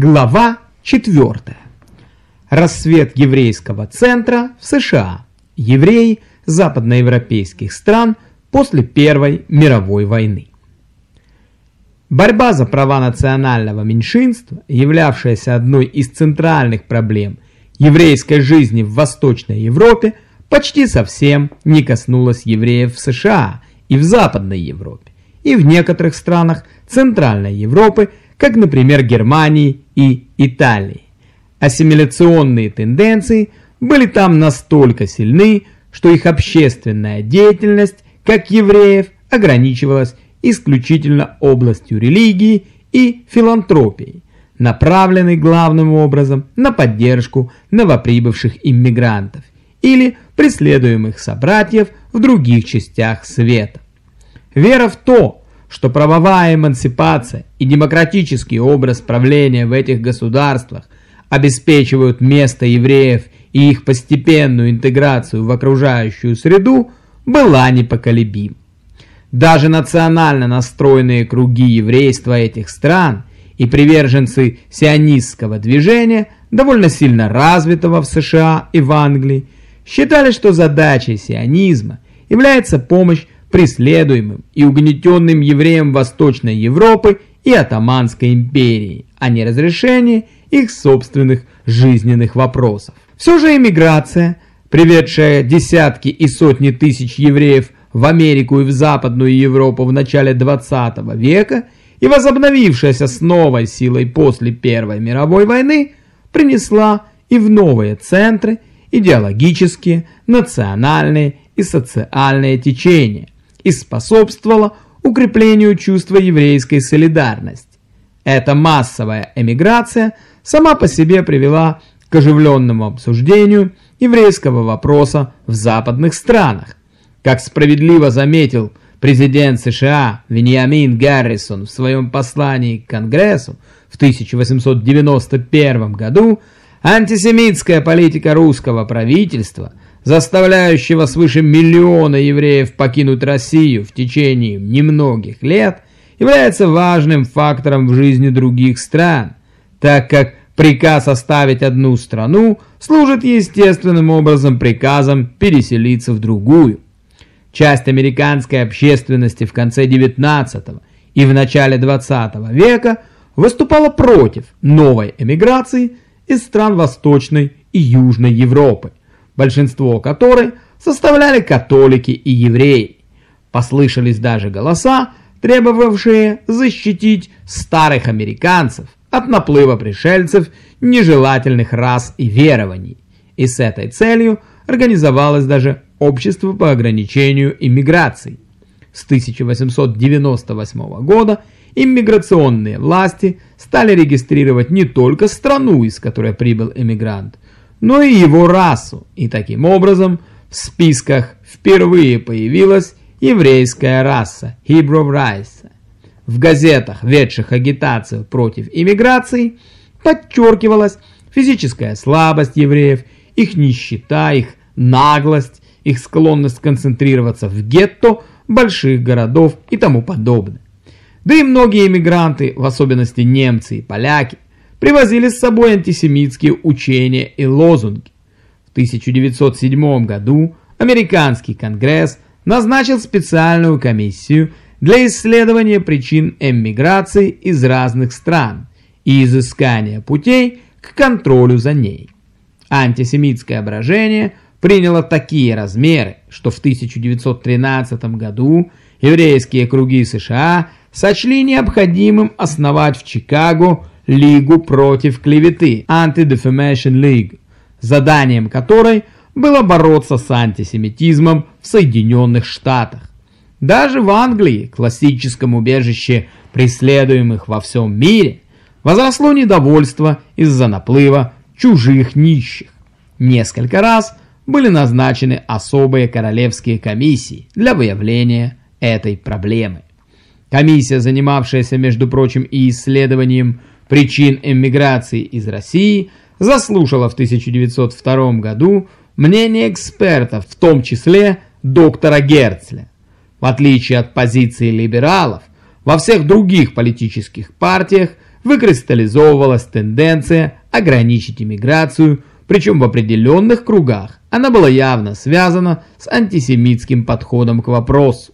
Глава 4. Рассвет еврейского центра в США. Евреи западноевропейских стран после Первой мировой войны. Борьба за права национального меньшинства, являвшаяся одной из центральных проблем еврейской жизни в Восточной Европе, почти совсем не коснулась евреев в США и в Западной Европе, и в некоторых странах Центральной Европы – как, например, Германии и Италии. Ассимиляционные тенденции были там настолько сильны, что их общественная деятельность, как евреев, ограничивалась исключительно областью религии и филантропии, направленной главным образом на поддержку новоприбывших иммигрантов или преследуемых собратьев в других частях света. Вера в то, что правовая эмансипация и демократический образ правления в этих государствах обеспечивают место евреев и их постепенную интеграцию в окружающую среду, была непоколебима. Даже национально настроенные круги еврейства этих стран и приверженцы сионистского движения, довольно сильно развитого в США и в Англии, считали, что задачей сионизма является помощь преследуемым и угнетенным евреям Восточной Европы и Атаманской империи, а не разрешение их собственных жизненных вопросов. Все же эмиграция, приведшая десятки и сотни тысяч евреев в Америку и в Западную Европу в начале 20 века и возобновившаяся с новой силой после Первой мировой войны, принесла и в новые центры идеологические, национальные и социальные течения, и способствовала укреплению чувства еврейской солидарности. Эта массовая эмиграция сама по себе привела к оживленному обсуждению еврейского вопроса в западных странах. Как справедливо заметил президент США Вениамин Гаррисон в своем послании к Конгрессу в 1891 году, антисемитская политика русского правительства – заставляющего свыше миллиона евреев покинуть Россию в течение немногих лет, является важным фактором в жизни других стран, так как приказ оставить одну страну служит естественным образом приказом переселиться в другую. Часть американской общественности в конце 19 и в начале 20 века выступала против новой эмиграции из стран Восточной и Южной Европы большинство которой составляли католики и евреи. Послышались даже голоса, требовавшие защитить старых американцев от наплыва пришельцев нежелательных рас и верований. И с этой целью организовалось даже общество по ограничению иммиграции. С 1898 года иммиграционные власти стали регистрировать не только страну, из которой прибыл эмигрант, но и его расу, и таким образом в списках впервые появилась еврейская раса Hebrew Race. В газетах, ведших агитацию против иммиграции, подчеркивалась физическая слабость евреев, их нищета, их наглость, их склонность концентрироваться в гетто больших городов и тому подобное. Да и многие иммигранты, в особенности немцы и поляки, привозили с собой антисемитские учения и лозунги. В 1907 году американский конгресс назначил специальную комиссию для исследования причин эмиграции из разных стран и изыскания путей к контролю за ней. Антисемитское брожение приняло такие размеры, что в 1913 году еврейские круги США сочли необходимым основать в Чикаго Лигу против клеветы, Anti-Defamation League, заданием которой было бороться с антисемитизмом в Соединенных Штатах. Даже в Англии, классическом убежище преследуемых во всем мире, возросло недовольство из-за наплыва чужих нищих. Несколько раз были назначены особые королевские комиссии для выявления этой проблемы. Комиссия, занимавшаяся, между прочим, и исследованием причин эмиграции из России, заслушала в 1902 году мнение экспертов, в том числе доктора Герцля. В отличие от позиции либералов, во всех других политических партиях выкристаллизовывалась тенденция ограничить иммиграцию, причем в определенных кругах она была явно связана с антисемитским подходом к вопросу.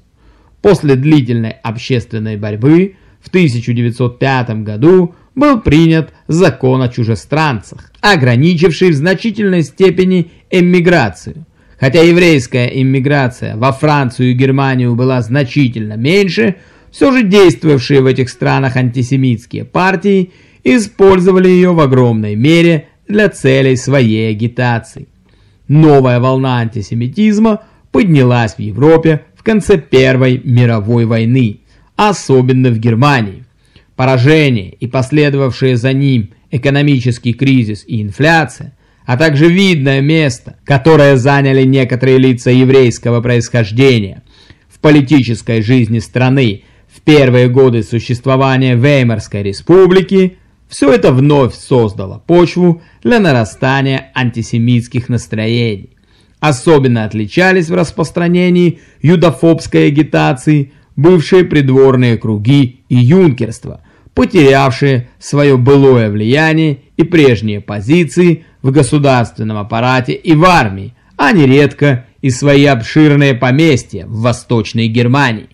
После длительной общественной борьбы в 1905 году был принят закон о чужестранцах, ограничивший в значительной степени эмиграцию. Хотя еврейская иммиграция во Францию и Германию была значительно меньше, все же действовавшие в этих странах антисемитские партии использовали ее в огромной мере для целей своей агитации. Новая волна антисемитизма поднялась в Европе в конце Первой мировой войны, особенно в Германии. Поражение и последовавшие за ним экономический кризис и инфляция, а также видное место, которое заняли некоторые лица еврейского происхождения в политической жизни страны в первые годы существования Веймарской республики, все это вновь создало почву для нарастания антисемитских настроений. Особенно отличались в распространении юдофобской агитации бывшие придворные круги и юнкерство, потерявшие свое былое влияние и прежние позиции в государственном аппарате и в армии, а нередко и свои обширные поместья в Восточной Германии.